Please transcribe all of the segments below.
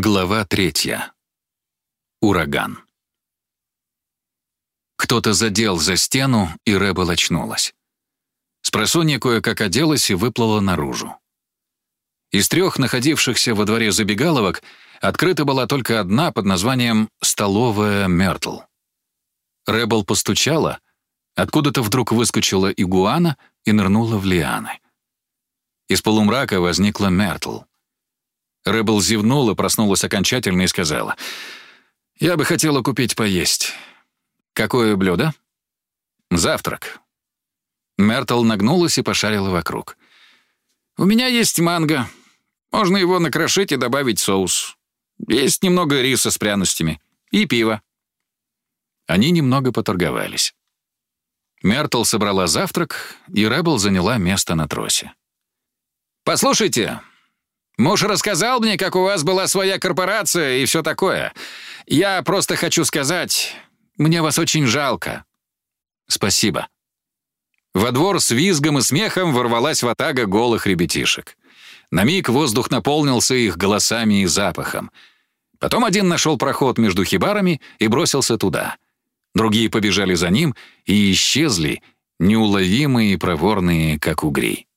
Глава третья. Ураган. Кто-то задел за стену, и Рэббл очнулась. Спросонья кое-как оделась и выплыла наружу. Из трех находившихся во дворе забегаловок открыта была только одна под названием «Столовая Мертл». Рэббл постучала, откуда-то вдруг выскочила игуана и нырнула в лианы. Из полумрака возникла Мертл. Рэббл зевнула, проснулась окончательно и сказала, «Я бы хотела купить поесть. Какое блюдо?» «Завтрак». Мертл нагнулась и пошарила вокруг. «У меня есть манго. Можно его накрошить и добавить соус. Есть немного риса с пряностями. И пиво». Они немного поторговались. Мертл собрала завтрак, и Рэббл заняла место на тросе. «Послушайте, Муж рассказал мне, как у вас была своя корпорация и все такое. Я просто хочу сказать, мне вас очень жалко». «Спасибо». Во двор с визгом и смехом ворвалась ватага голых ребятишек. На миг воздух наполнился их голосами и запахом. Потом один нашел проход между хибарами и бросился туда. Другие побежали за ним и исчезли, неуловимые и проворные, как угри.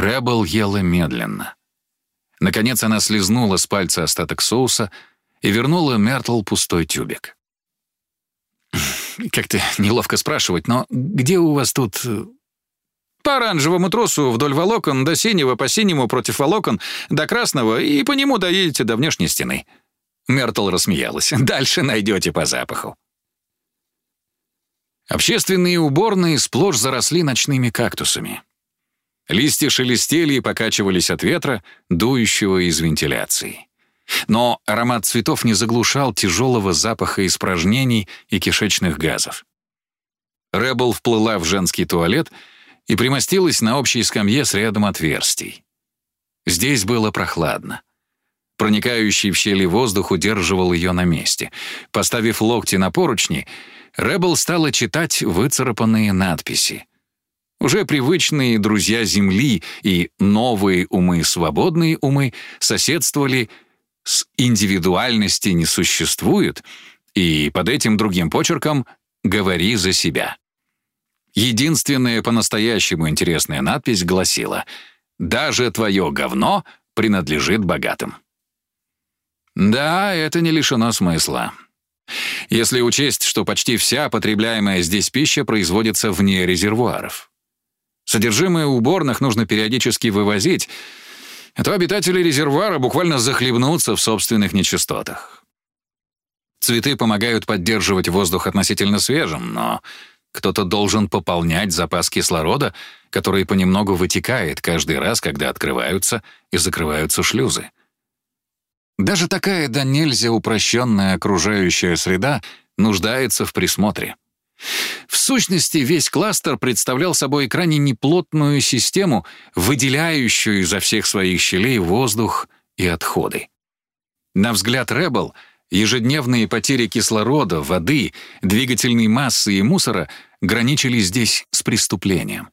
Рэббл ела медленно. Наконец она слезнула с пальца остаток соуса и вернула Мертл пустой тюбик. «Как-то неловко спрашивать, но где у вас тут...» э, «По оранжевому тросу вдоль волокон, до синего, по синему против волокон, до красного, и по нему доедете до внешней стены». Мертл рассмеялась. «Дальше найдете по запаху». Общественные уборные сплошь заросли ночными кактусами. Листья шелестели и покачивались от ветра, дующего из вентиляции. Но аромат цветов не заглушал тяжелого запаха испражнений и кишечных газов. Рэббл вплыла в женский туалет и примостилась на общей скамье с рядом отверстий. Здесь было прохладно. Проникающий в щели воздух удерживал ее на месте. Поставив локти на поручни, Рэббл стала читать выцарапанные надписи. Уже привычные друзья Земли и новые умы, свободные умы соседствовали с индивидуальности не существует, и под этим другим почерком «говори за себя». Единственная по-настоящему интересная надпись гласила «Даже твое говно принадлежит богатым». Да, это не лишено смысла. Если учесть, что почти вся потребляемая здесь пища производится вне резервуаров. Содержимое уборных нужно периодически вывозить, а то обитатели резервуара буквально захлебнутся в собственных нечистотах. Цветы помогают поддерживать воздух относительно свежим, но кто-то должен пополнять запас кислорода, который понемногу вытекает каждый раз, когда открываются и закрываются шлюзы. Даже такая да нельзя упрощенная окружающая среда нуждается в присмотре. В сущности, весь кластер представлял собой крайне неплотную систему, выделяющую изо всех своих щелей воздух и отходы. На взгляд Рэббл, ежедневные потери кислорода, воды, двигательной массы и мусора граничили здесь с преступлением.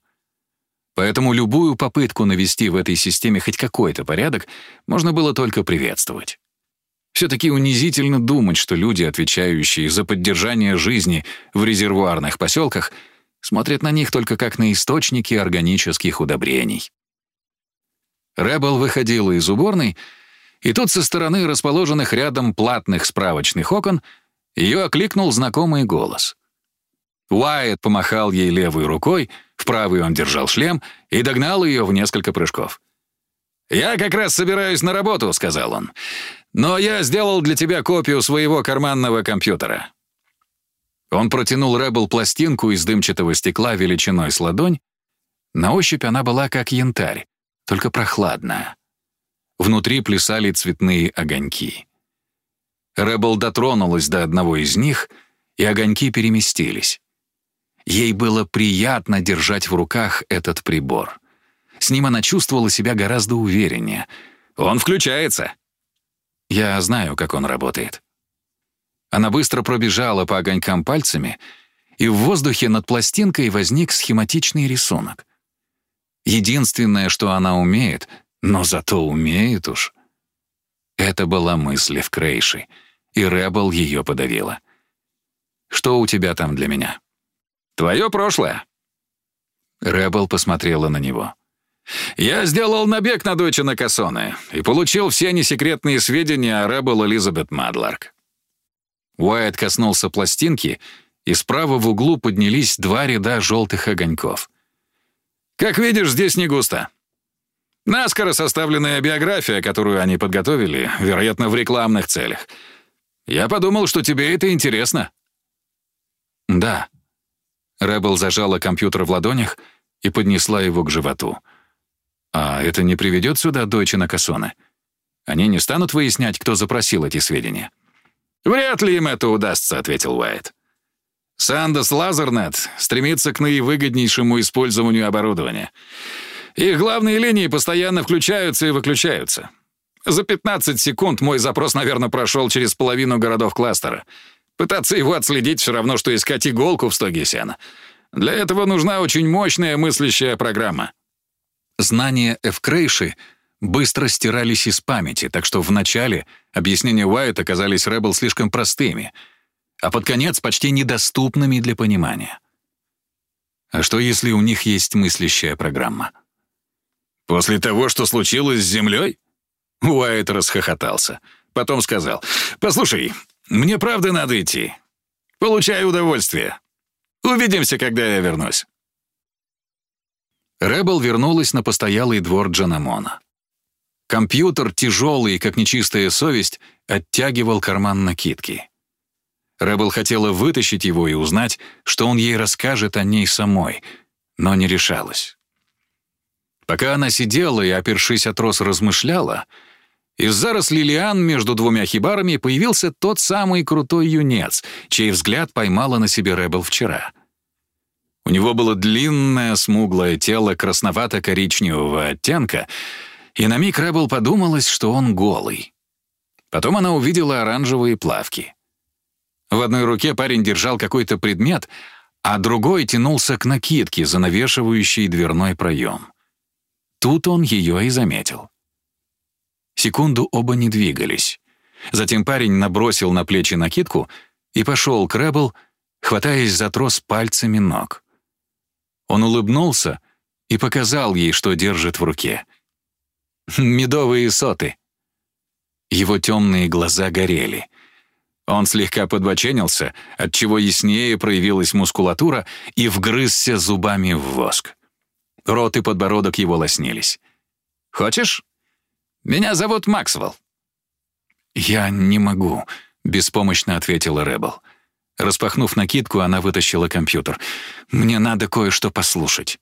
Поэтому любую попытку навести в этой системе хоть какой-то порядок можно было только приветствовать. Все-таки унизительно думать, что люди, отвечающие за поддержание жизни в резервуарных поселках, смотрят на них только как на источники органических удобрений. Рэббл выходила из уборной, и тут со стороны расположенных рядом платных справочных окон ее окликнул знакомый голос. Уайт помахал ей левой рукой, в правой он держал шлем и догнал ее в несколько прыжков. «Я как раз собираюсь на работу», — сказал он. «Но я сделал для тебя копию своего карманного компьютера». Он протянул Рэббл пластинку из дымчатого стекла величиной с ладонь. На ощупь она была как янтарь, только прохладная. Внутри плясали цветные огоньки. Рэббл дотронулась до одного из них, и огоньки переместились. Ей было приятно держать в руках этот прибор — с ним она чувствовала себя гораздо увереннее. «Он включается!» Я знаю, как он работает. Она быстро пробежала по огонькам пальцами, и в воздухе над пластинкой возник схематичный рисунок. Единственное, что она умеет, но зато умеет уж. Это была мысль Юкрейши, и Рэббл ее подавила. «Что у тебя там для меня?» «Твое прошлое». Рэббл посмотрела на него. «Я сделал набег на Дойче Накасоне и получил все несекретные сведения о Рэббл Элизабет Мадларк». Уайт коснулся пластинки, и справа в углу поднялись два ряда желтых огоньков. «Как видишь, здесь не густо. Наскоро составленная биография, которую они подготовили, вероятно, в рекламных целях. Я подумал, что тебе это интересно». «Да». Рэббл зажала компьютер в ладонях и поднесла его к животу. «А это не приведет сюда Дойче Накасоне? Они не станут выяснять, кто запросил эти сведения?» «Вряд ли им это удастся», — ответил Уайт. Сандос Лазернет стремится к наивыгоднейшему использованию оборудования. Их главные линии постоянно включаются и выключаются. За 15 секунд мой запрос, наверное, прошел через половину городов кластера. Пытаться его отследить все равно, что искать иголку в стоге сена. Для этого нужна очень мощная мыслящая программа. Знания Эвкрейши быстро стирались из памяти, так что вначале объяснения Уайт оказались Рэббл слишком простыми — а под конец почти недоступными для понимания. А что, если у них есть мыслящая программа? «После того, что случилось с Землей?» Уайт расхохотался. Потом сказал, «Послушай, мне правда надо идти. Получай удовольствие. Увидимся, когда я вернусь». Рэббл вернулась на постоялый двор Джанамона. Компьютер, тяжелый, как нечистая совесть, оттягивал карман накидки. Рэббл хотела вытащить его и узнать, что он ей расскажет о ней самой, но не решалась. Пока она сидела и, опершись о трос, размышляла, из зарослей лиан между двумя хибарами появился тот самый крутой юнец, чей взгляд поймала на себе Рэббл вчера. У него было длинное, смуглое тело красновато-коричневого оттенка, и на миг Рэббл подумалось, что он голый. Потом она увидела оранжевые плавки. В одной руке парень держал какой-то предмет, а другой тянулся к накидке, занавешивающей дверной проем. Тут он ее и заметил. Секунду оба не двигались. Затем парень набросил на плечи накидку и пошел к Рэббл, хватаясь за трос пальцами ног. Он улыбнулся и показал ей, что держит в руке. «Медовые соты». Его темные глаза горели — он слегка подбоченился, отчего яснее проявилась мускулатура и вгрызся зубами в воск. Рот и подбородок его лоснились. «Хочешь? Меня зовут Максвелл». «Я не могу», — беспомощно ответила Рэббл. Распахнув накидку, она вытащила компьютер. «Мне надо кое-что послушать».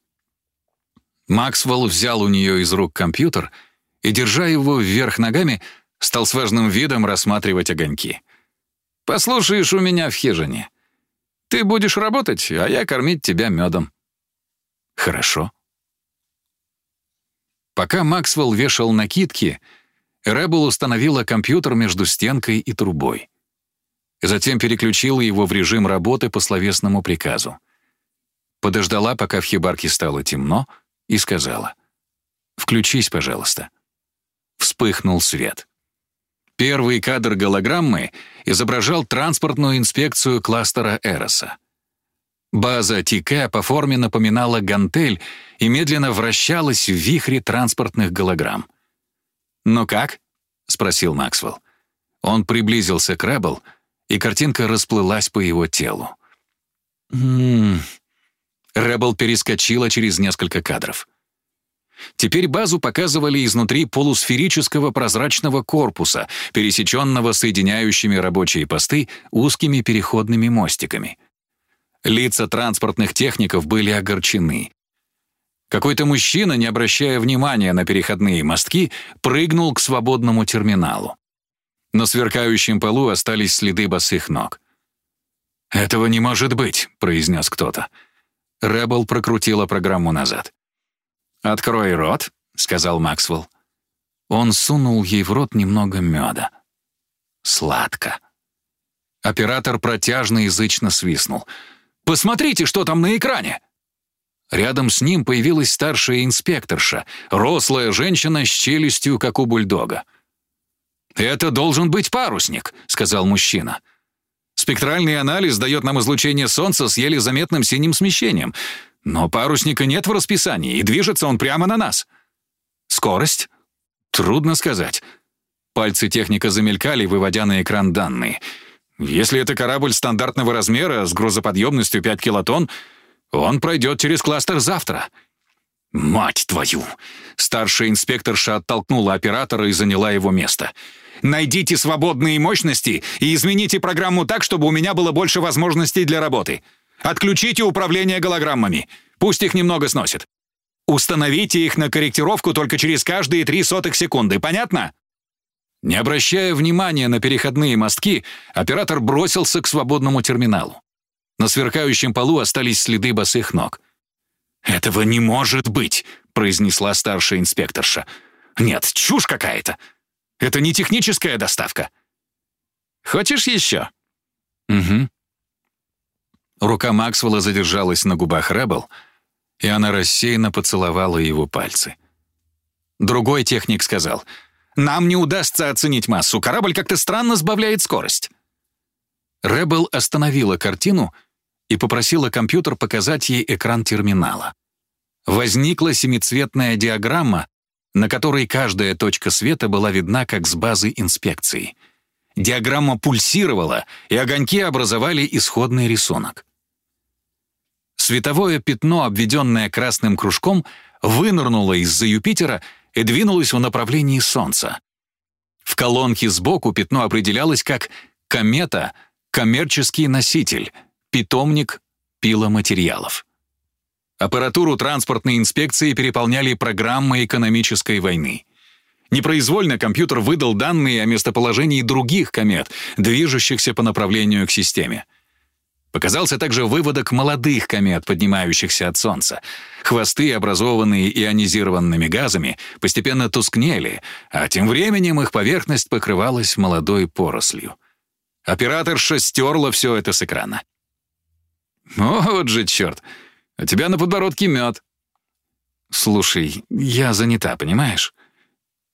Максвелл взял у нее из рук компьютер и, держа его вверх ногами, стал с важным видом рассматривать огоньки. Послушаешь у меня в хижине. Ты будешь работать, а я кормить тебя медом». «Хорошо». Пока Максвелл вешал накидки, Рэббл установила компьютер между стенкой и трубой. Затем переключила его в режим работы по словесному приказу. Подождала, пока в хибарке стало темно, и сказала «Включись, пожалуйста». Вспыхнул свет. Первый кадр голограммы изображал транспортную инспекцию кластера Эроса. База ТК по форме напоминала гантель и медленно вращалась в вихре транспортных голограмм. «Ну как?» — спросил Максвелл. Он приблизился к Рэббл, и картинка расплылась по его телу. «М-м-м...» Перескочила через несколько кадров. Теперь базу показывали изнутри полусферического прозрачного корпуса, пересеченного соединяющими рабочие посты узкими переходными мостиками. Лица транспортных техников были огорчены. Какой-то мужчина, не обращая внимания на переходные мостки, прыгнул к свободному терминалу. На сверкающем полу остались следы босых ног. «Этого не может быть», — произнес кто-то. Рэббл прокрутила программу назад. «Открой рот», — сказал Максвелл. Он сунул ей в рот немного меда. Сладко. Оператор протяжно язычно свистнул. «Посмотрите, что там на экране!» Рядом с ним появилась старшая инспекторша, рослая женщина с челюстью, как у бульдога. «Это должен быть парусник», — сказал мужчина. «Спектральный анализ дает нам излучение Солнца с еле заметным синим смещением, но парусника нет в расписании, и движется он прямо на нас». «Скорость?» «Трудно сказать». Пальцы техника замелькали, выводя на экран данные. «Если это корабль стандартного размера с грузоподъемностью 5 килотонн, он пройдет через кластер завтра». «Мать твою!» Старшая инспекторша оттолкнула оператора и заняла его место. «Найдите свободные мощности и измените программу так, чтобы у меня было больше возможностей для работы. Отключите управление голограммами. Пусть их немного сносит. Установите их на корректировку только через каждые три сотых секунды. Понятно?» Не обращая внимания на переходные мостки, оператор бросился к свободному терминалу. На сверкающем полу остались следы босых ног. «Этого не может быть!» — произнесла старшая инспекторша. «Нет, чушь какая-то! Это не техническая доставка!» «Хочешь еще?» «Угу». Рука Максвелла задержалась на губах Рэббл, и она рассеянно поцеловала его пальцы. Другой техник сказал, «Нам не удастся оценить массу, корабль как-то странно сбавляет скорость». Рэббл остановила картину — и попросила компьютер показать ей экран терминала. Возникла семицветная диаграмма, на которой каждая точка света была видна как с базы инспекции. Диаграмма пульсировала, и огоньки образовали исходный рисунок. Световое пятно, обведенное красным кружком, вынырнуло из-за Юпитера и двинулось в направлении Солнца. В колонке сбоку пятно определялось как «комета», «коммерческий носитель», питомник пиломатериалов. Аппаратуру транспортной инспекции переполняли программы экономической войны. Непроизвольно компьютер выдал данные о местоположении других комет, движущихся по направлению к системе. Показался также выводок молодых комет, поднимающихся от Солнца. Хвосты, образованные ионизированными газами, постепенно тускнели, а тем временем их поверхность покрывалась молодой порослью. Операторша стерла все это с экрана. «Вот же черт! У тебя на подбородке мед!» «Слушай, я занята, понимаешь?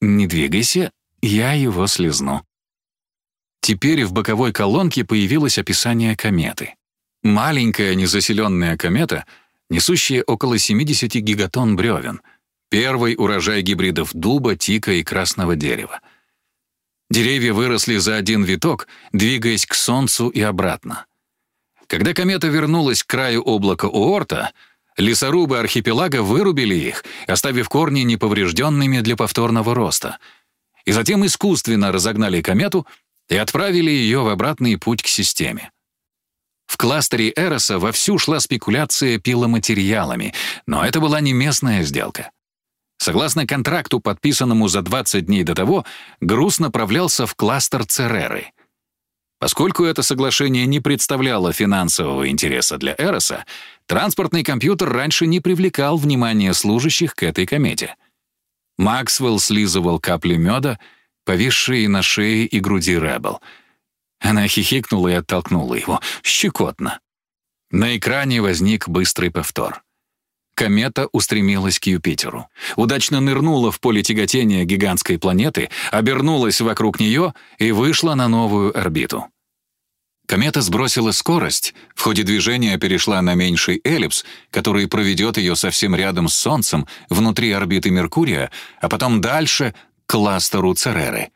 Не двигайся, я его слезну». Теперь в боковой колонке появилось описание кометы. Маленькая незаселенная комета, несущая около 70 гигатон бревен, первый урожай гибридов дуба, тика и красного дерева. Деревья выросли за один виток, двигаясь к Солнцу и обратно. Когда комета вернулась к краю облака Уорта, лесорубы архипелага вырубили их, оставив корни неповрежденными для повторного роста. И затем искусственно разогнали комету и отправили ее в обратный путь к системе. В кластере Эроса вовсю шла спекуляция пиломатериалами, но это была не местная сделка. Согласно контракту, подписанному за 20 дней до того, груз направлялся в кластер Цереры — Поскольку это соглашение не представляло финансового интереса для Эроса, транспортный компьютер раньше не привлекал внимания служащих к этой комете. Максвелл слизывал капли меда, повисшие на шее и груди Рэббл. Она хихикнула и оттолкнула его. Щекотно. На экране возник быстрый повтор. Комета устремилась к Юпитеру. Удачно нырнула в поле тяготения гигантской планеты, обернулась вокруг нее и вышла на новую орбиту. Комета сбросила скорость, в ходе движения перешла на меньший эллипс, который проведет ее совсем рядом с Солнцем, внутри орбиты Меркурия, а потом дальше к кластеру Цереры.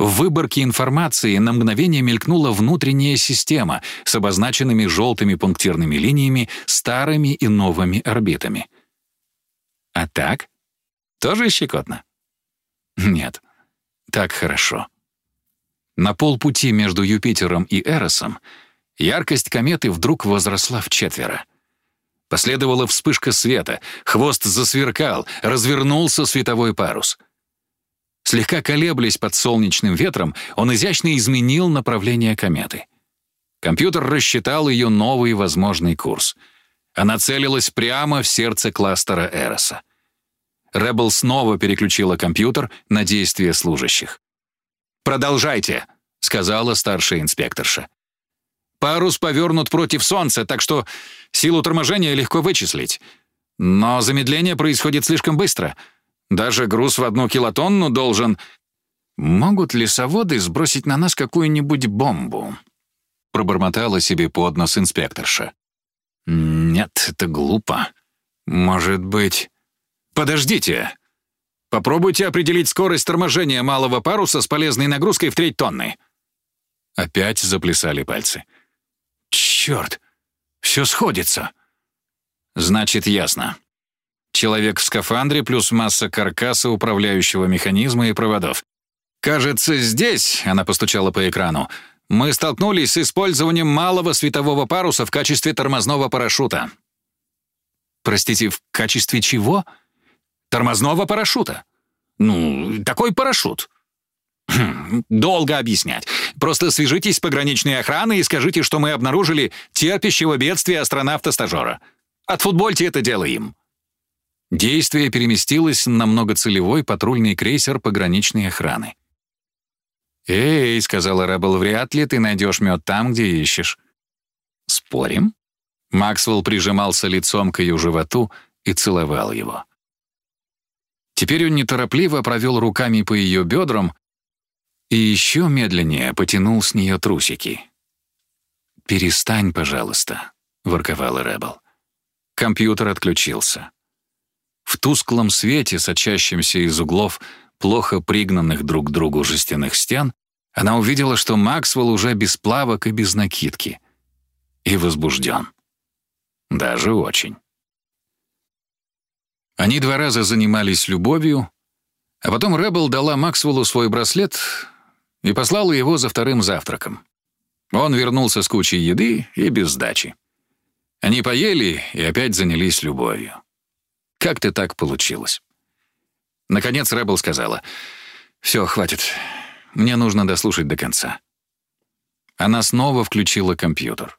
В выборке информации на мгновение мелькнула внутренняя система с обозначенными желтыми пунктирными линиями, старыми и новыми орбитами. А так? Тоже щекотно? Нет, так хорошо. На полпути между Юпитером и Эросом яркость кометы вдруг возросла в четверо. Последовала вспышка света, хвост засверкал, развернулся световой парус. Слегка колеблясь под солнечным ветром, он изящно изменил направление кометы. Компьютер рассчитал ее новый возможный курс. Она целилась прямо в сердце кластера Эроса. Рэббл снова переключила компьютер на действия служащих. «Продолжайте», — сказала старшая инспекторша. «Парус повернут против Солнца, так что силу торможения легко вычислить. Но замедление происходит слишком быстро. Даже груз в одну килотонну должен...» «Могут ли соводы сбросить на нас какую-нибудь бомбу?» Пробормотала себе под нос инспекторша. «Нет, это глупо. Может быть...» «Подождите! Попробуйте определить скорость торможения малого паруса с полезной нагрузкой в треть тонны». Опять заплясали пальцы. «Черт! Все сходится!» «Значит, ясно. Человек в скафандре плюс масса каркаса управляющего механизма и проводов. Кажется, здесь, она постучала по экрану, мы столкнулись с использованием малого светового паруса в качестве тормозного парашюта. Простите, в качестве чего? Тормозного парашюта. Ну, такой парашют. Хм, долго объяснять. Просто свяжитесь с пограничной охраной и скажите, что мы обнаружили терпящего бедствия астронавта-стажера. Отфутбольте это дело им. Действие переместилось на многоцелевой патрульный крейсер пограничной охраны. «Эй», — сказала Рэббл, — «вряд ли ты найдешь мед там, где ищешь». «Спорим?» Максвелл прижимался лицом к ее животу и целовал его. Теперь он неторопливо провел руками по ее бедрам и еще медленнее потянул с нее трусики. «Перестань, пожалуйста», — ворковала Рэббл. Компьютер отключился. В тусклом свете, сочащемся из углов плохо пригнанных друг к другу жестяных стен, она увидела, что Максвелл уже без плавок и без накидки. И возбужден. Даже очень. Они два раза занимались любовью, а потом Рэббл дала Максвеллу свой браслет и послала его за вторым завтраком. Он вернулся с кучей еды и без сдачи. Они поели и опять занялись любовью. Как-то так получилось. Наконец Рэббл сказала, «Все, хватит. Мне нужно дослушать до конца». Она снова включила компьютер.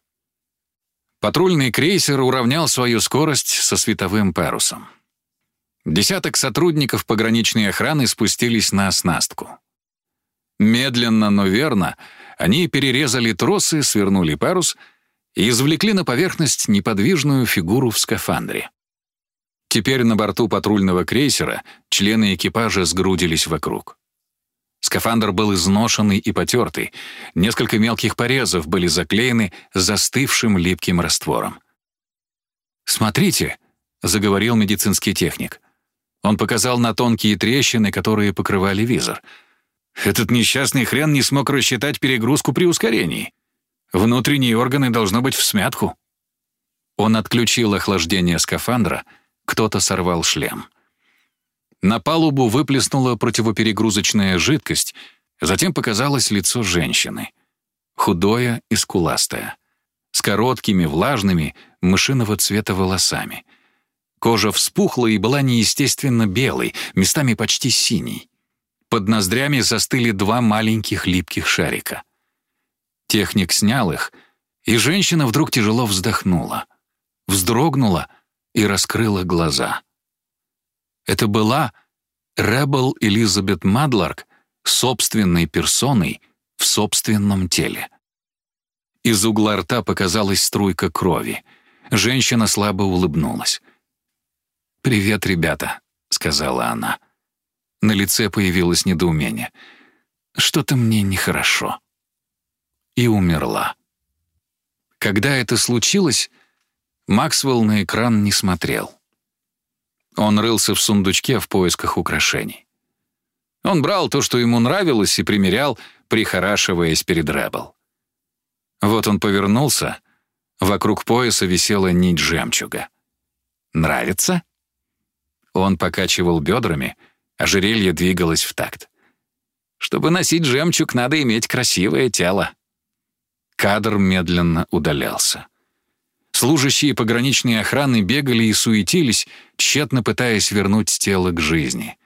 Патрульный крейсер уравнял свою скорость со световым парусом. Десяток сотрудников пограничной охраны спустились на оснастку. Медленно, но верно, они перерезали тросы, свернули парус и извлекли на поверхность неподвижную фигуру в скафандре. Теперь на борту патрульного крейсера члены экипажа сгрудились вокруг. Скафандр был изношенный и потертый, несколько мелких порезов были заклеены застывшим липким раствором. «Смотрите», — заговорил медицинский техник. Он показал на тонкие трещины, которые покрывали визор. «Этот несчастный хрен не смог рассчитать перегрузку при ускорении. Внутренние органы должно быть в смятку». Он отключил охлаждение скафандра — кто-то сорвал шлем. На палубу выплеснула противоперегрузочная жидкость, затем показалось лицо женщины. Худое и скуластое, с короткими, влажными, мышиного цвета волосами. Кожа вспухла и была неестественно белой, местами почти синей. Под ноздрями застыли два маленьких липких шарика. Техник снял их, и женщина вдруг тяжело вздохнула. Вздрогнула — и раскрыла глаза. Это была Ребел Элизабет Мадларк собственной персоной в собственном теле. Из угла рта показалась струйка крови. Женщина слабо улыбнулась. «Привет, ребята», — сказала она. На лице появилось недоумение. «Что-то мне нехорошо». И умерла. Когда это случилось, Максвелл на экран не смотрел. Он рылся в сундучке в поисках украшений. Он брал то, что ему нравилось, и примерял, прихорашиваясь перед Рэббл. Вот он повернулся, вокруг пояса висела нить жемчуга. «Нравится?» Он покачивал бедрами, ожерелье двигалось в такт. «Чтобы носить жемчуг, надо иметь красивое тело». Кадр медленно удалялся. Служащие пограничной охраны бегали и суетились, тщетно пытаясь вернуть тело к жизни.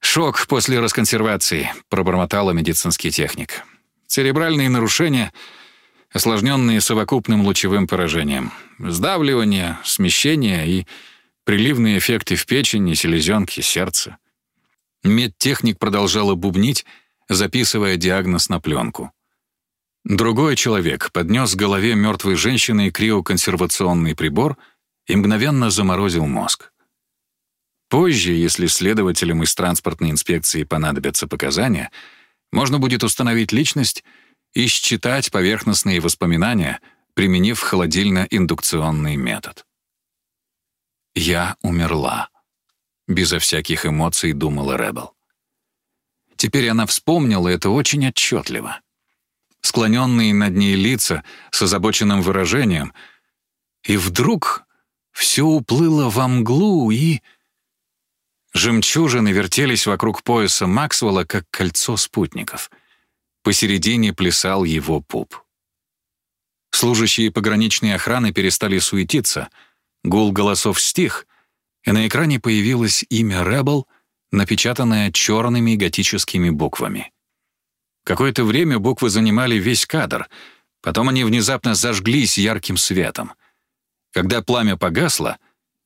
«Шок после расконсервации», — пробормотала медицинский техник. «Церебральные нарушения, осложненные совокупным лучевым поражением. Сдавливание, смещение и приливные эффекты в печени, селезенке, сердце». Медтехник продолжала бубнить, записывая диагноз на пленку. Другой человек поднес к голове мертвой женщины криоконсервационный прибор и мгновенно заморозил мозг. Позже, если следователям из транспортной инспекции понадобятся показания, можно будет установить личность и считать поверхностные воспоминания, применив холодильно-индукционный метод. «Я умерла», — безо всяких эмоций думала Рэббл. Теперь она вспомнила это очень отчетливо. Склоненные над ней лица с озабоченным выражением, и вдруг все уплыло во мглу и... Жемчужины вертелись вокруг пояса Максвелла, как кольцо спутников. Посередине плясал его пуп. Служащие пограничной охраны перестали суетиться, гул голосов стих, и на экране появилось имя Рэббл, напечатанное черными готическими буквами. Какое-то время буквы занимали весь кадр, потом они внезапно зажглись ярким светом. Когда пламя погасло,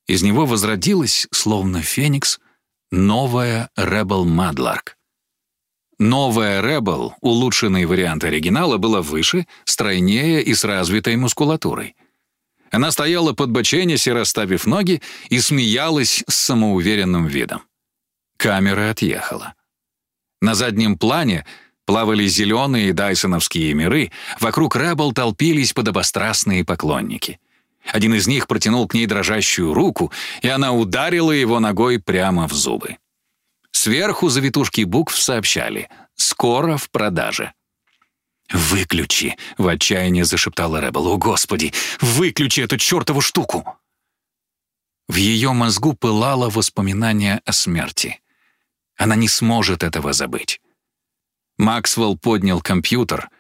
из него возродилась, словно феникс, новая Rebel Madlark. Новая Rebel, улучшенный вариант оригинала, была выше, стройнее и с развитой мускулатурой. Она стояла под боченясь, расставив ноги, и смеялась с самоуверенным видом. Камера отъехала. На заднем плане плавали зеленые дайсоновские миры, вокруг Rebel толпились подобострастные поклонники — один из них протянул к ней дрожащую руку, и она ударила его ногой прямо в зубы. Сверху завитушки букв сообщали «Скоро в продаже». «Выключи!» — в отчаянии зашептала Рэббл. «О, Господи! Выключи эту чертову штуку!» В ее мозгу пылало воспоминание о смерти. Она не сможет этого забыть. Максвелл поднял компьютер,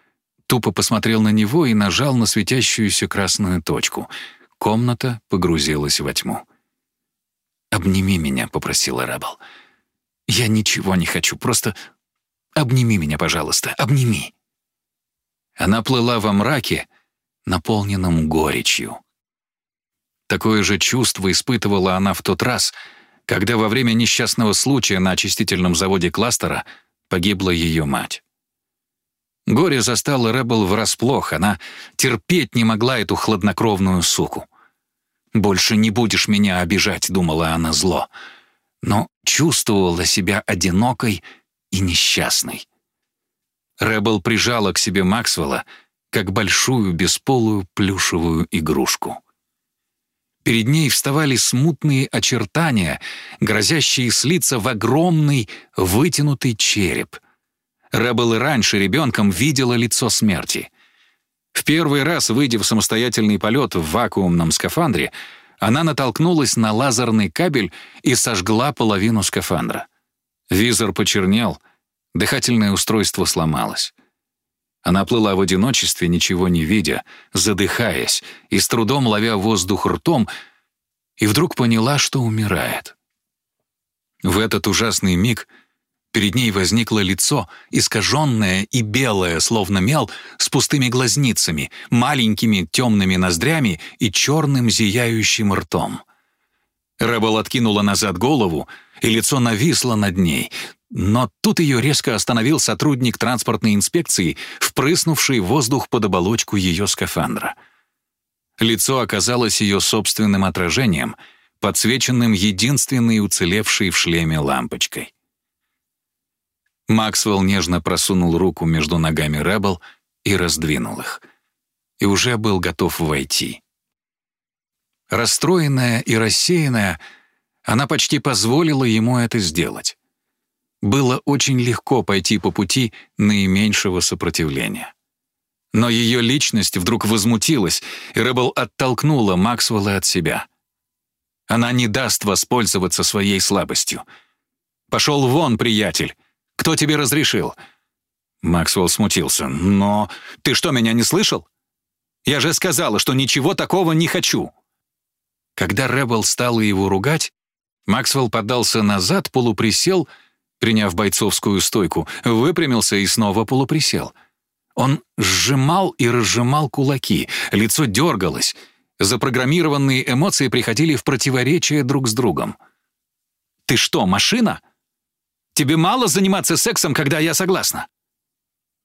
тупо посмотрел на него и нажал на светящуюся красную точку — Комната погрузилась во тьму. «Обними меня», — попросила Рэббл. «Я ничего не хочу, просто обними меня, пожалуйста, обними». Она плыла во мраке, наполненном горечью. Такое же чувство испытывала она в тот раз, когда во время несчастного случая на очистительном заводе кластера погибла ее мать. Горе застало Рэббл врасплох, она терпеть не могла эту хладнокровную суку. «Больше не будешь меня обижать», — думала она зло, но чувствовала себя одинокой и несчастной. Рэббл прижала к себе Максвелла, как большую бесполую плюшевую игрушку. Перед ней вставали смутные очертания, грозящие слиться в огромный вытянутый череп — Рэббл и раньше ребенком видела лицо смерти. В первый раз, выйдя в самостоятельный полет в вакуумном скафандре, она натолкнулась на лазерный кабель и сожгла половину скафандра. Визор почернел, дыхательное устройство сломалось. Она плыла в одиночестве, ничего не видя, задыхаясь и с трудом ловя воздух ртом, и вдруг поняла, что умирает. В этот ужасный миг — Перед ней возникло лицо, искаженное и белое, словно мел, с пустыми глазницами, маленькими темными ноздрями и черным зияющим ртом. Рэббл откинула назад голову, и лицо нависло над ней, но тут ее резко остановил сотрудник транспортной инспекции, впрыснувший воздух под оболочку ее скафандра. Лицо оказалось ее собственным отражением, подсвеченным единственной уцелевшей в шлеме лампочкой. Максвелл нежно просунул руку между ногами Рэббл и раздвинул их. И уже был готов войти. Расстроенная и рассеянная, она почти позволила ему это сделать. Было очень легко пойти по пути наименьшего сопротивления. Но ее личность вдруг возмутилась, и Рэббл оттолкнула Максвелла от себя. Она не даст воспользоваться своей слабостью. «Пошел вон, приятель!» Кто тебе разрешил?» Максвелл смутился. «Но ты что, меня не слышал? Я же сказала, что ничего такого не хочу!» Когда Рэббл стала его ругать, Максвелл подался назад, полуприсел, приняв бойцовскую стойку, выпрямился и снова полуприсел. Он сжимал и разжимал кулаки, лицо дергалось, запрограммированные эмоции приходили в противоречие друг с другом. «Ты что, машина?» Тебе мало заниматься сексом, когда я согласна?»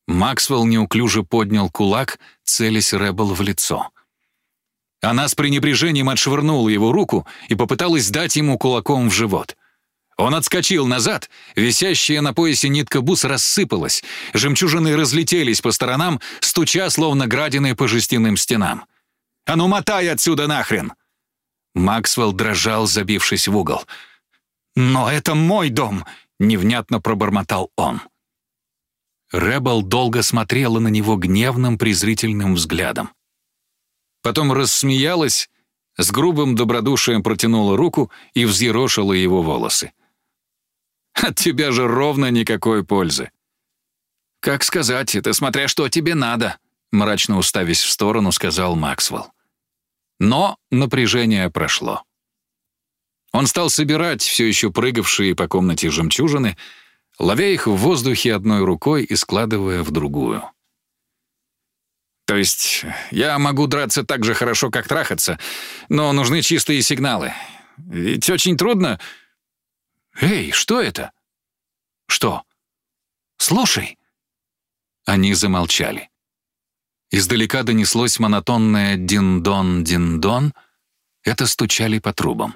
Максвелл неуклюже поднял кулак, целясь Рэббл в лицо. Она с пренебрежением отшвырнула его руку и попыталась дать ему кулаком в живот. Он отскочил назад, висящая на поясе нитка бус рассыпалась, жемчужины разлетелись по сторонам, стуча, словно градины по жестяным стенам. «А ну мотай отсюда нахрен!» Максвелл дрожал, забившись в угол. «Но это мой дом!» — невнятно пробормотал он. Рэббл долго смотрела на него гневным, презрительным взглядом. Потом рассмеялась, с грубым добродушием протянула руку и взъерошила его волосы. «От тебя же ровно никакой пользы». «Как сказать, это смотря что тебе надо», мрачно уставясь в сторону, сказал Максвелл. Но напряжение прошло. Он стал собирать все еще прыгавшие по комнате жемчужины, ловя их в воздухе одной рукой и складывая в другую. То есть я могу драться так же хорошо, как трахаться, но нужны чистые сигналы. Ведь очень трудно... Эй, что это? Что? Слушай. Они замолчали. Издалека донеслось монотонное «дин-дон, дин-дон». Это стучали по трубам.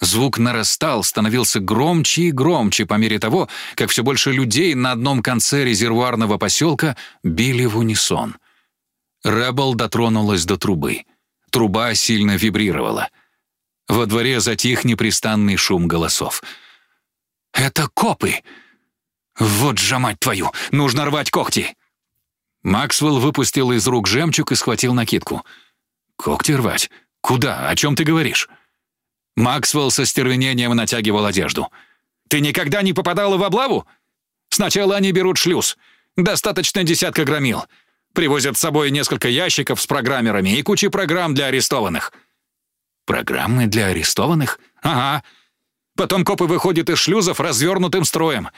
Звук нарастал, становился громче и громче по мере того, как все больше людей на одном конце резервуарного поселка били в унисон. Рэббл дотронулась до трубы. Труба сильно вибрировала. Во дворе затих непрестанный шум голосов. «Это копы! Вот же, мать твою, нужно рвать когти!» Максвелл выпустил из рук жемчуг и схватил накидку. «Когти рвать? Куда? О чем ты говоришь?» Максвелл со стервенением натягивал одежду. «Ты никогда не попадала в облаву? Сначала они берут шлюз. Достаточно десятка громил. Привозят с собой несколько ящиков с программерами и кучей программ для арестованных». «Программы для арестованных? Ага. Потом копы выходят из шлюзов развернутым строем.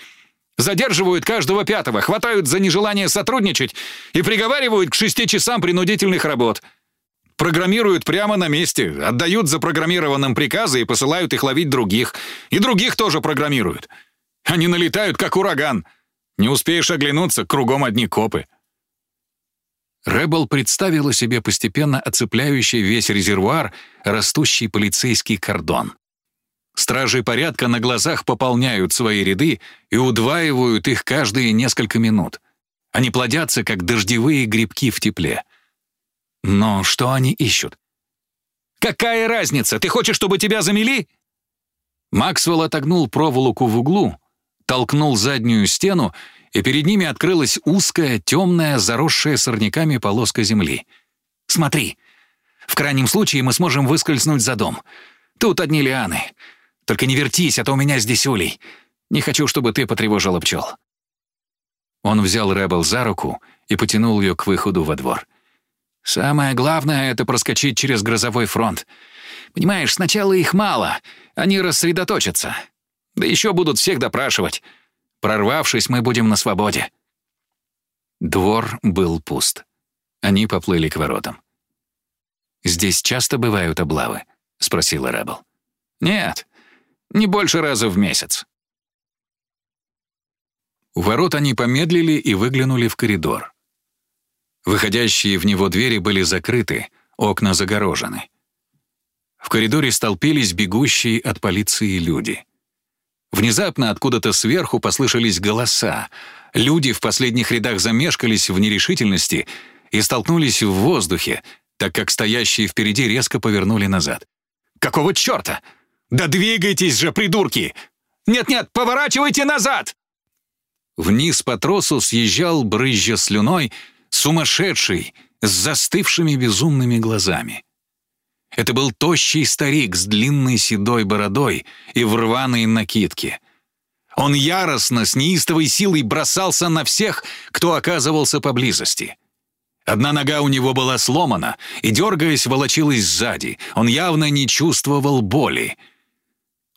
Задерживают каждого пятого, хватают за нежелание сотрудничать и приговаривают к шести часам принудительных работ. Программируют прямо на месте, отдают запрограммированным приказы и посылают их ловить других. И других тоже программируют. Они налетают, как ураган. Не успеешь оглянуться, кругом одни копы. Рэббл представила себе постепенно оцепляющий весь резервуар растущий полицейский кордон. Стражи порядка на глазах пополняют свои ряды и удваивают их каждые несколько минут. Они плодятся, как дождевые грибки в тепле. Но что они ищут? «Какая разница? Ты хочешь, чтобы тебя замели?» Максвелл отогнул проволоку в углу, толкнул заднюю стену, и перед ними открылась узкая, темная, заросшая сорняками полоска земли. «Смотри. В крайнем случае мы сможем выскользнуть за дом. Тут одни лианы. Только не вертись, а то у меня здесь улей. Не хочу, чтобы ты потревожила пчел». Он взял Рэббл за руку и потянул ее к выходу во двор. «Самое главное — это проскочить через грозовой фронт. Понимаешь, сначала их мало, они рассредоточатся. Да еще будут всех допрашивать. Прорвавшись, мы будем на свободе». Двор был пуст. Они поплыли к воротам. «Здесь часто бывают облавы?» — спросила Рэббл. «Нет, не больше раза в месяц. У ворот они помедлили и выглянули в коридор. Выходящие в него двери были закрыты, окна загорожены. В коридоре столпились бегущие от полиции люди. Внезапно откуда-то сверху послышались голоса. Люди в последних рядах замешкались в нерешительности и столкнулись в воздухе, так как стоящие впереди резко повернули назад. «Какого черта?» «Да двигайтесь же, придурки! Нет-нет, поворачивайте назад!» Вниз по тросу съезжал, брызжа слюной, сумасшедший, с застывшими безумными глазами. Это был тощий старик с длинной седой бородой и в рваной накидке. Он яростно, с неистовой силой бросался на всех, кто оказывался поблизости. Одна нога у него была сломана и, дергаясь, волочилась сзади. Он явно не чувствовал боли.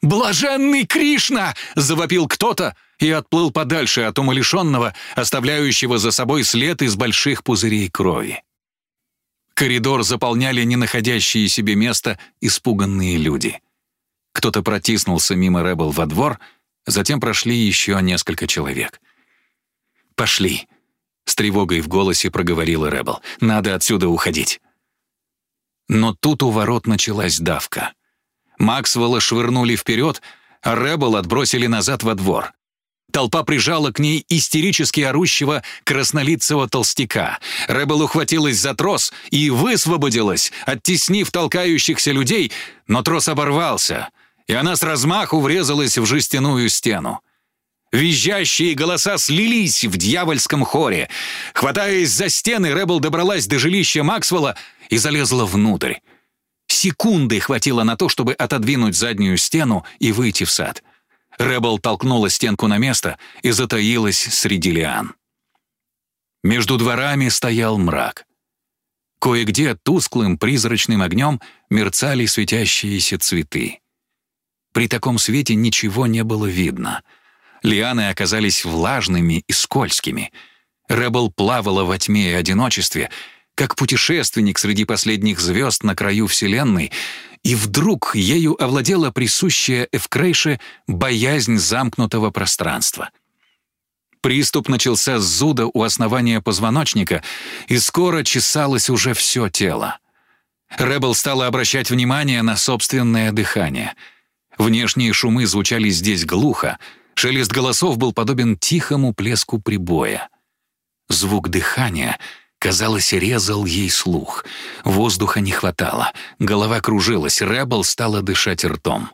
«Блаженный Кришна!» — завопил кто-то и отплыл подальше от умалишенного, оставляющего за собой след из больших пузырей крови. Коридор заполняли не находящие себе места испуганные люди. Кто-то протиснулся мимо Рэббл во двор, затем прошли еще несколько человек. «Пошли!» — с тревогой в голосе проговорила Рэббл. «Надо отсюда уходить!» Но тут у ворот началась давка — Максвелла швырнули вперед, а Ребел отбросили назад во двор. Толпа прижала к ней истерически орущего краснолицего толстяка. Ребел ухватилась за трос и высвободилась, оттеснив толкающихся людей, но трос оборвался, и она с размаху врезалась в жестяную стену. Визжащие голоса слились в дьявольском хоре. Хватаясь за стены, Ребел добралась до жилища Максвелла и залезла внутрь. Секунды хватило на то, чтобы отодвинуть заднюю стену и выйти в сад. Ребел толкнула стенку на место и затаилась среди лиан. Между дворами стоял мрак. Кое-где тусклым призрачным огнем мерцали светящиеся цветы. При таком свете ничего не было видно. Лианы оказались влажными и скользкими. Ребел плавала во тьме и одиночестве, как путешественник среди последних звезд на краю Вселенной, и вдруг ею овладела присущая Эвкрейше боязнь замкнутого пространства. Приступ начался с зуда у основания позвоночника, и скоро чесалось уже все тело. Ребел стала обращать внимание на собственное дыхание. Внешние шумы звучали здесь глухо, шелест голосов был подобен тихому плеску прибоя. Звук дыхания — казалось, резал ей слух. Воздуха не хватало, голова кружилась, Рэббл стала дышать ртом.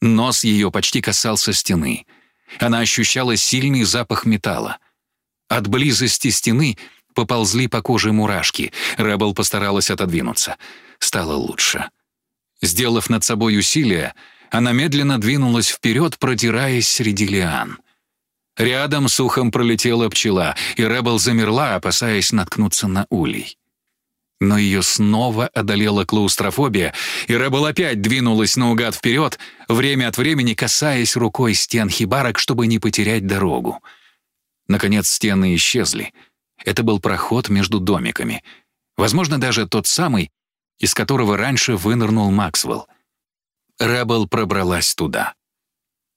Нос ее почти касался стены. Она ощущала сильный запах металла. От близости стены поползли по коже мурашки. Рэббл постаралась отодвинуться. Стало лучше. Сделав над собой усилие, она медленно двинулась вперед, продираясь среди лиан. Рядом с ухом пролетела пчела, и Ребел замерла, опасаясь наткнуться на улей. Но ее снова одолела клаустрофобия, и Ребел опять двинулась наугад вперед, время от времени касаясь рукой стен хибарок, чтобы не потерять дорогу. Наконец стены исчезли. Это был проход между домиками. Возможно, даже тот самый, из которого раньше вынырнул Максвелл. Ребел пробралась туда.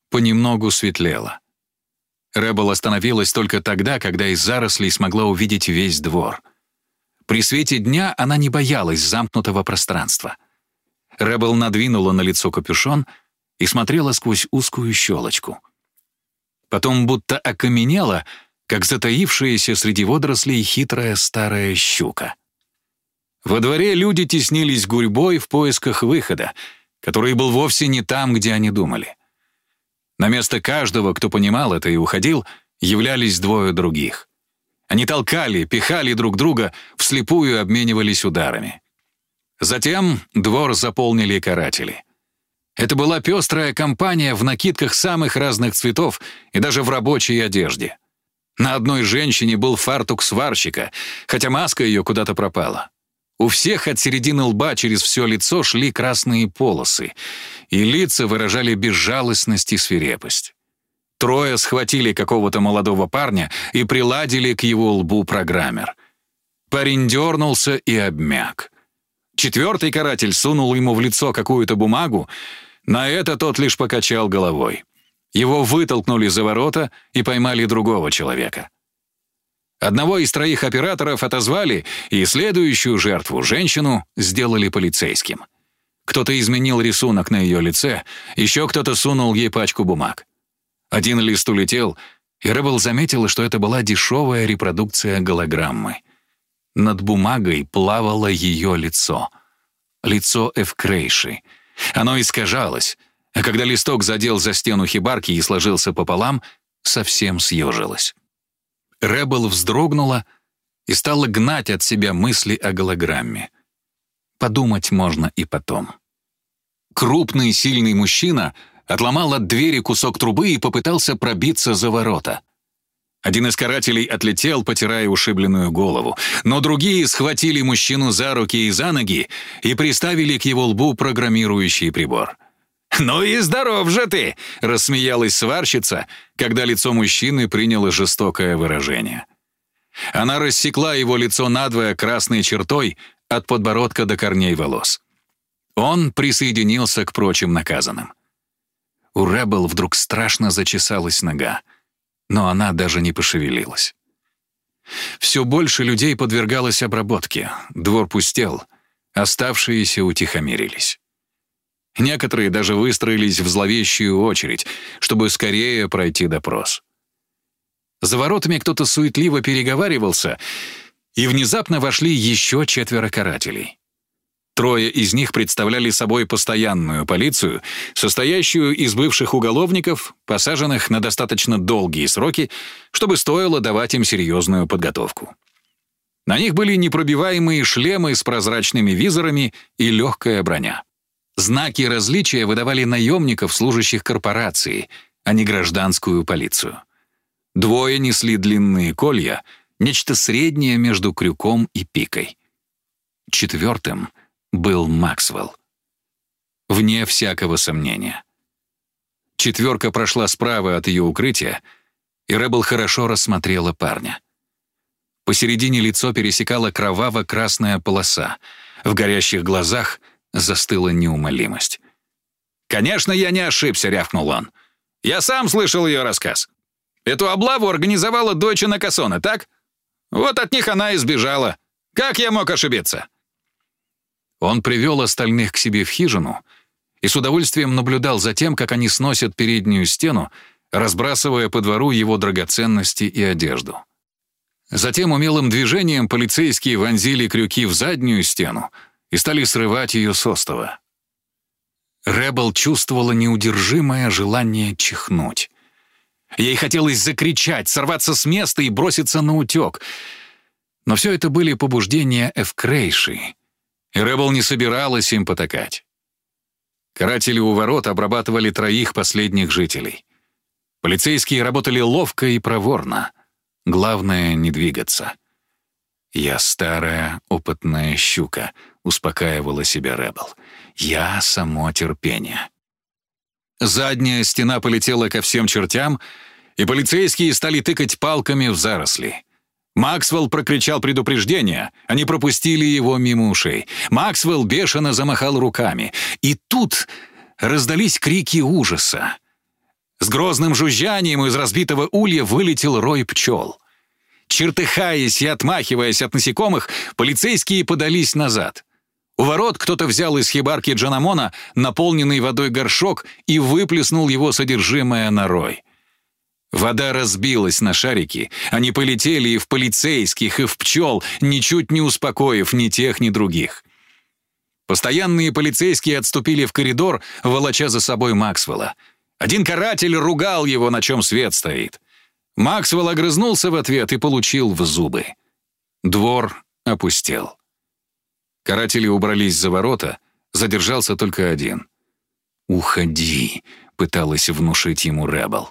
Понемногу светлело. Рэббл остановилась только тогда, когда из зарослей смогла увидеть весь двор. При свете дня она не боялась замкнутого пространства. Рэббл надвинула на лицо капюшон и смотрела сквозь узкую щелочку. Потом будто окаменела, как затаившаяся среди водорослей хитрая старая щука. Во дворе люди теснились гурьбой в поисках выхода, который был вовсе не там, где они думали — на место каждого, кто понимал это и уходил, являлись двое других. Они толкали, пихали друг друга, вслепую обменивались ударами. Затем двор заполнили каратели. Это была пестрая компания в накидках самых разных цветов и даже в рабочей одежде. На одной женщине был фартук сварщика, хотя маска ее куда-то пропала. У всех от середины лба через все лицо шли красные полосы, и лица выражали безжалостность и свирепость. Трое схватили какого-то молодого парня и приладили к его лбу программер. Парень дернулся и обмяк. Четвертый каратель сунул ему в лицо какую-то бумагу, на это тот лишь покачал головой. Его вытолкнули за ворота и поймали другого человека. Одного из троих операторов отозвали, и следующую жертву, женщину, сделали полицейским. Кто-то изменил рисунок на ее лице, еще кто-то сунул ей пачку бумаг. Один лист улетел, и Рэббл заметила, что это была дешевая репродукция голограммы. Над бумагой плавало ее лицо. Лицо Эвкрейши. Оно искажалось, а когда листок задел за стену хибарки и сложился пополам, совсем съежилось. Рэббл вздрогнула и стала гнать от себя мысли о голограмме. Подумать можно и потом. Крупный сильный мужчина отломал от двери кусок трубы и попытался пробиться за ворота. Один из карателей отлетел, потирая ушибленную голову, но другие схватили мужчину за руки и за ноги и приставили к его лбу программирующий прибор. «Ну и здоров же ты!» — рассмеялась сварщица, когда лицо мужчины приняло жестокое выражение. Она рассекла его лицо надвое красной чертой от подбородка до корней волос. Он присоединился к прочим наказанным. У Рэббл вдруг страшно зачесалась нога, но она даже не пошевелилась. Все больше людей подвергалось обработке, двор пустел, оставшиеся утихомирились. Некоторые даже выстроились в зловещую очередь, чтобы скорее пройти допрос. За воротами кто-то суетливо переговаривался, и внезапно вошли еще четверо карателей. Трое из них представляли собой постоянную полицию, состоящую из бывших уголовников, посаженных на достаточно долгие сроки, чтобы стоило давать им серьезную подготовку. На них были непробиваемые шлемы с прозрачными визорами и легкая броня. Знаки различия выдавали наемников, служащих корпорации, а не гражданскую полицию. Двое несли длинные колья, нечто среднее между крюком и пикой. Четвертым — был Максвелл. Вне всякого сомнения. Четверка прошла справа от ее укрытия, и Рэббл хорошо рассмотрела парня. Посередине лицо пересекала кроваво-красная полоса. В горящих глазах застыла неумолимость. «Конечно, я не ошибся», — рявкнул он. «Я сам слышал ее рассказ. Эту облаву организовала дочь Накасона, так? Вот от них она и сбежала. Как я мог ошибиться?» Он привел остальных к себе в хижину и с удовольствием наблюдал за тем, как они сносят переднюю стену, разбрасывая по двору его драгоценности и одежду. Затем умелым движением полицейские вонзили крюки в заднюю стену и стали срывать ее с остова. Рэббл чувствовала неудержимое желание чихнуть. Ей хотелось закричать, сорваться с места и броситься на утек. Но все это были побуждения Эвкрейши, и Рэббл не собиралась им потакать. Каратели у ворот обрабатывали троих последних жителей. Полицейские работали ловко и проворно. Главное — не двигаться. «Я старая, опытная щука», — успокаивала себя Рэббл. «Я само терпение». Задняя стена полетела ко всем чертям, и полицейские стали тыкать палками в заросли. Максвелл прокричал предупреждение, они пропустили его мимо ушей. Максвелл бешено замахал руками. И тут раздались крики ужаса. С грозным жужжанием из разбитого улья вылетел рой пчел. Чертыхаясь и отмахиваясь от насекомых, полицейские подались назад. У ворот кто-то взял из хибарки Джанамона наполненный водой горшок и выплеснул его содержимое на рой. Вода разбилась на шарики, они полетели и в полицейских, и в пчел, ничуть не успокоив ни тех, ни других. Постоянные полицейские отступили в коридор, волоча за собой Максвелла. Один каратель ругал его, на чем свет стоит. Максвелл огрызнулся в ответ и получил в зубы. Двор опустел. Каратели убрались за ворота, задержался только один. «Уходи», — пыталась внушить ему Рэббл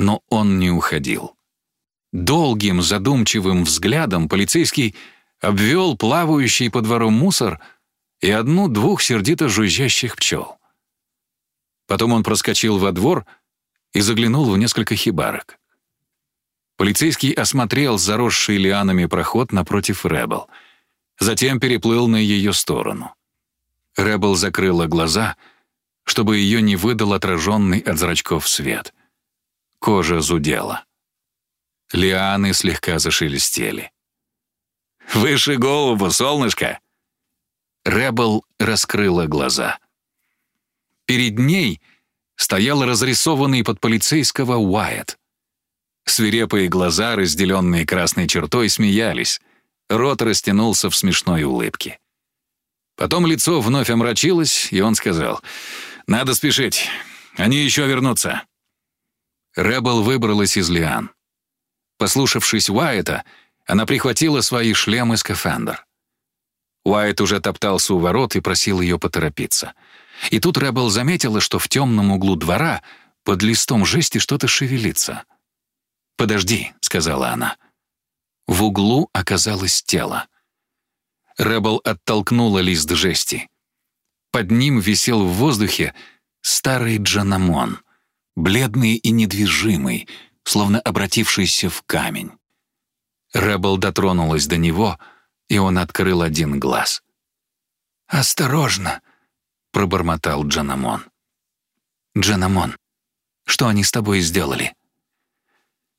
но он не уходил. Долгим задумчивым взглядом полицейский обвел плавающий по двору мусор и одну-двух сердито жужжащих пчел. Потом он проскочил во двор и заглянул в несколько хибарок. Полицейский осмотрел заросший лианами проход напротив Рэббл, затем переплыл на ее сторону. Рэббл закрыла глаза, чтобы ее не выдал отраженный от зрачков свет — Кожа зудела. Лианы слегка зашелестели. «Выше голову, солнышко!» Рэббл раскрыла глаза. Перед ней стоял разрисованный под полицейского Уайт. Свирепые глаза, разделенные красной чертой, смеялись. Рот растянулся в смешной улыбке. Потом лицо вновь омрачилось, и он сказал, «Надо спешить, они еще вернутся». Рэббл выбралась из лиан. Послушавшись Уайта, она прихватила свои шлемы и скафандр. Уайт уже топтался у ворот и просил ее поторопиться. И тут Рэббл заметила, что в темном углу двора под листом жести что-то шевелится. «Подожди», — сказала она. В углу оказалось тело. Рэббл оттолкнула лист жести. Под ним висел в воздухе старый Джанамон — бледный и недвижимый, словно обратившийся в камень. Рэббл дотронулась до него, и он открыл один глаз. «Осторожно!» — пробормотал Джанамон. «Джанамон, что они с тобой сделали?»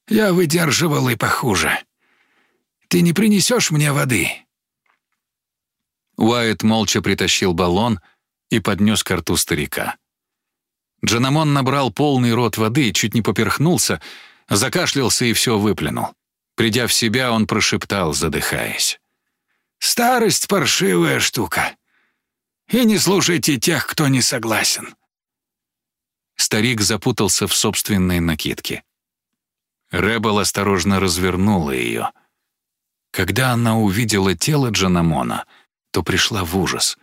«Я выдерживал и похуже. Ты не принесешь мне воды?» Уайт молча притащил баллон и поднес к рту старика. Джанамон набрал полный рот воды, чуть не поперхнулся, закашлялся и все выплюнул. Придя в себя, он прошептал, задыхаясь. «Старость — паршивая штука. И не слушайте тех, кто не согласен». Старик запутался в собственной накидке. Рэббл осторожно развернула ее. Когда она увидела тело Джанамона, то пришла в ужас.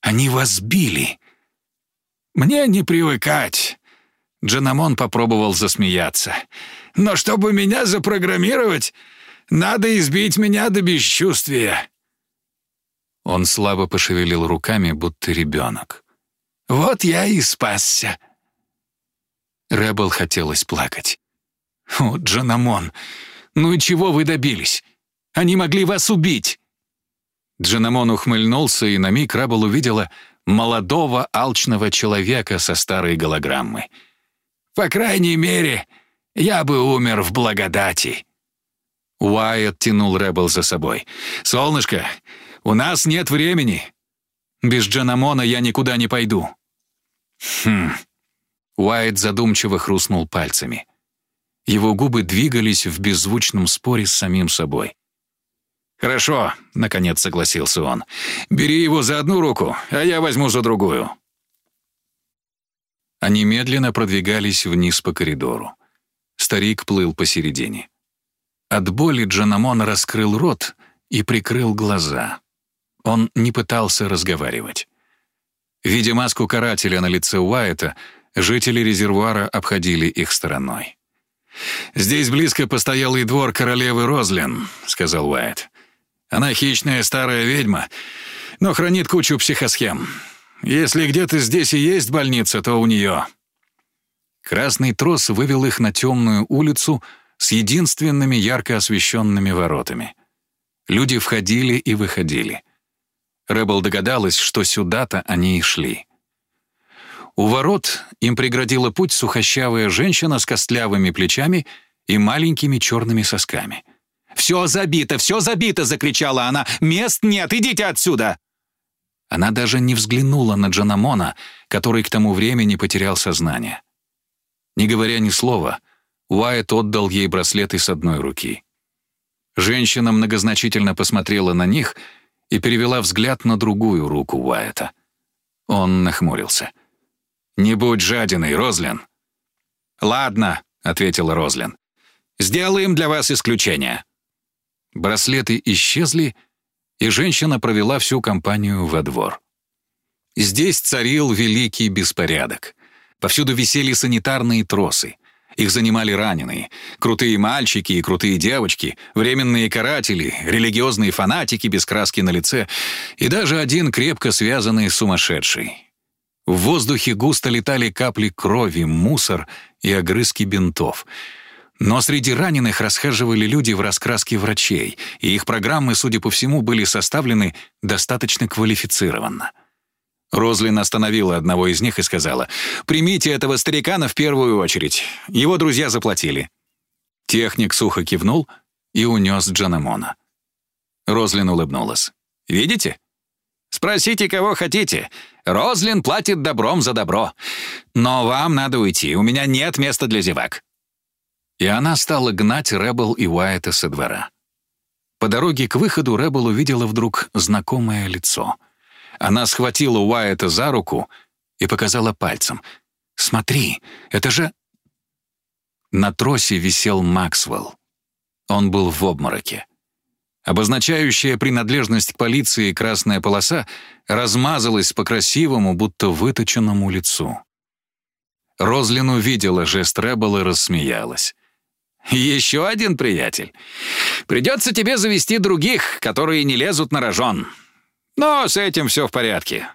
«Они вас били!» «Мне не привыкать!» Джанамон попробовал засмеяться. «Но чтобы меня запрограммировать, надо избить меня до бесчувствия!» Он слабо пошевелил руками, будто ребенок. «Вот я и спасся!» Рэббл хотелось плакать. «О, Джанамон, ну и чего вы добились? Они могли вас убить!» Джанамон ухмыльнулся, и на миг Рэббл увидела молодого алчного человека со старой голограммой. «По крайней мере, я бы умер в благодати». Уайт тянул Рэббл за собой. «Солнышко, у нас нет времени. Без Джанамона я никуда не пойду». «Хм...» Уайт задумчиво хрустнул пальцами. Его губы двигались в беззвучном споре с самим собой. «Хорошо», — наконец согласился он. «Бери его за одну руку, а я возьму за другую». Они медленно продвигались вниз по коридору. Старик плыл посередине. От боли Джанамон раскрыл рот и прикрыл глаза. Он не пытался разговаривать. Видя маску карателя на лице Уайта, жители резервуара обходили их стороной. «Здесь близко постоялый двор королевы Розлин», — сказал Уайт. «Она хищная старая ведьма, но хранит кучу психосхем. Если где-то здесь и есть больница, то у нее». Красный трос вывел их на темную улицу с единственными ярко освещенными воротами. Люди входили и выходили. Рэббл догадалась, что сюда-то они и шли. У ворот им преградила путь сухощавая женщина с костлявыми плечами и маленькими черными сосками. «Все забито, все забито!» — закричала она. «Мест нет, идите отсюда!» Она даже не взглянула на Джанамона, который к тому времени потерял сознание. Не говоря ни слова, Уайт отдал ей браслеты с одной руки. Женщина многозначительно посмотрела на них и перевела взгляд на другую руку Уайта. Он нахмурился — «Не будь жадиной, Розлин». «Ладно», — ответила Розлин. «Сделаем для вас исключение». Браслеты исчезли, и женщина провела всю компанию во двор. Здесь царил великий беспорядок. Повсюду висели санитарные тросы. Их занимали раненые, крутые мальчики и крутые девочки, временные каратели, религиозные фанатики без краски на лице и даже один крепко связанный сумасшедший. В воздухе густо летали капли крови, мусор и огрызки бинтов. Но среди раненых расхаживали люди в раскраске врачей, и их программы, судя по всему, были составлены достаточно квалифицированно. Розлин остановила одного из них и сказала, «Примите этого старикана в первую очередь. Его друзья заплатили». Техник сухо кивнул и унес Джанамона. Розлин улыбнулась. «Видите? Спросите, кого хотите. Розлин платит добром за добро. Но вам надо уйти, у меня нет места для зевак». И она стала гнать Рэббл и Уайта со двора. По дороге к выходу Рэббл увидела вдруг знакомое лицо. Она схватила Уайта за руку и показала пальцем. «Смотри, это же...» На тросе висел Максвелл. Он был в обмороке. Обозначающая принадлежность к полиции красная полоса размазалась по красивому, будто выточенному лицу. Розлин увидела жест Рэббл и рассмеялась. «Еще один приятель. Придется тебе завести других, которые не лезут на рожон. Но с этим все в порядке.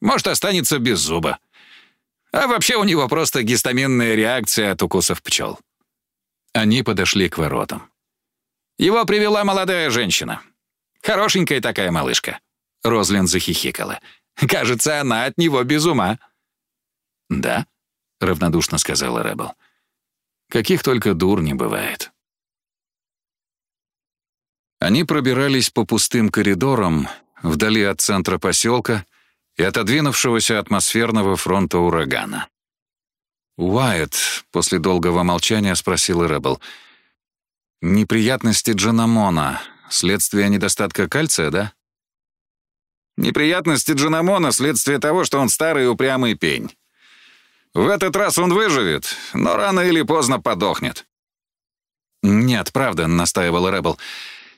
Может, останется без зуба. А вообще у него просто гистаминная реакция от укусов пчел». Они подошли к воротам. Его привела молодая женщина. Хорошенькая такая малышка». Розлин захихикала. «Кажется, она от него без ума». «Да?» — равнодушно сказала Рэббл. «Каких только дур не бывает». Они пробирались по пустым коридорам, вдали от центра поселка, и отодвинувшегося атмосферного фронта урагана. «Уайт», — после долгого молчания спросил Рэббл, — «неприятности Джанамона — следствие недостатка кальция, да?» «Неприятности Джанамона — следствие того, что он старый упрямый пень. В этот раз он выживет, но рано или поздно подохнет». «Нет, правда», — настаивал Рэббл.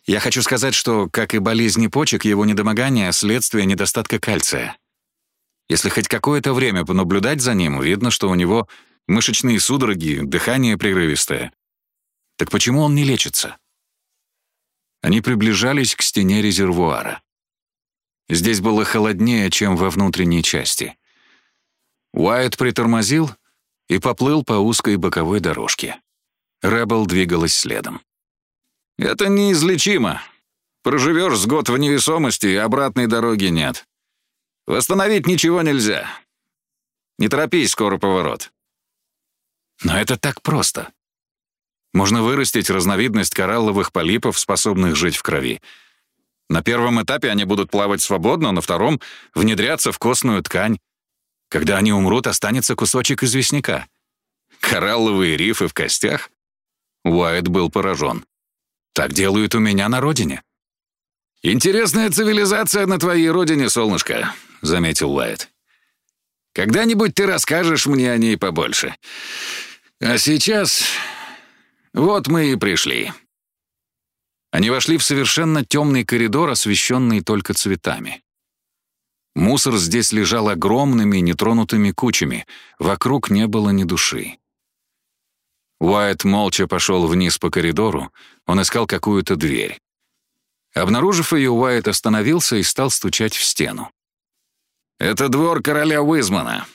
«Я хочу сказать, что, как и болезни почек, его недомогание — следствие недостатка кальция. Если хоть какое-то время понаблюдать за ним, видно, что у него мышечные судороги, дыхание прерывистое. Так почему он не лечится?» Они приближались к стене резервуара. Здесь было холоднее, чем во внутренней части. Уайт притормозил и поплыл по узкой боковой дорожке. Рэббл двигалась следом. «Это неизлечимо. Проживешь с год в невесомости, и обратной дороги нет. Восстановить ничего нельзя. Не торопись, скоро поворот». Но это так просто. Можно вырастить разновидность коралловых полипов, способных жить в крови. На первом этапе они будут плавать свободно, на втором — внедряться в костную ткань. Когда они умрут, останется кусочек известняка. Коралловые рифы в костях? Уайт был поражен. Так делают у меня на родине. «Интересная цивилизация на твоей родине, солнышко», — заметил Уайт. «Когда-нибудь ты расскажешь мне о ней побольше. А сейчас... Вот мы и пришли». Они вошли в совершенно темный коридор, освещенный только цветами. Мусор здесь лежал огромными нетронутыми кучами, вокруг не было ни души. Уайт молча пошел вниз по коридору, он искал какую-то дверь. Обнаружив ее, Уайт остановился и стал стучать в стену. «Это двор короля Уизмана.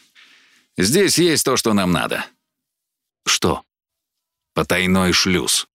Здесь есть то, что нам надо». «Что?» «Потайной шлюз».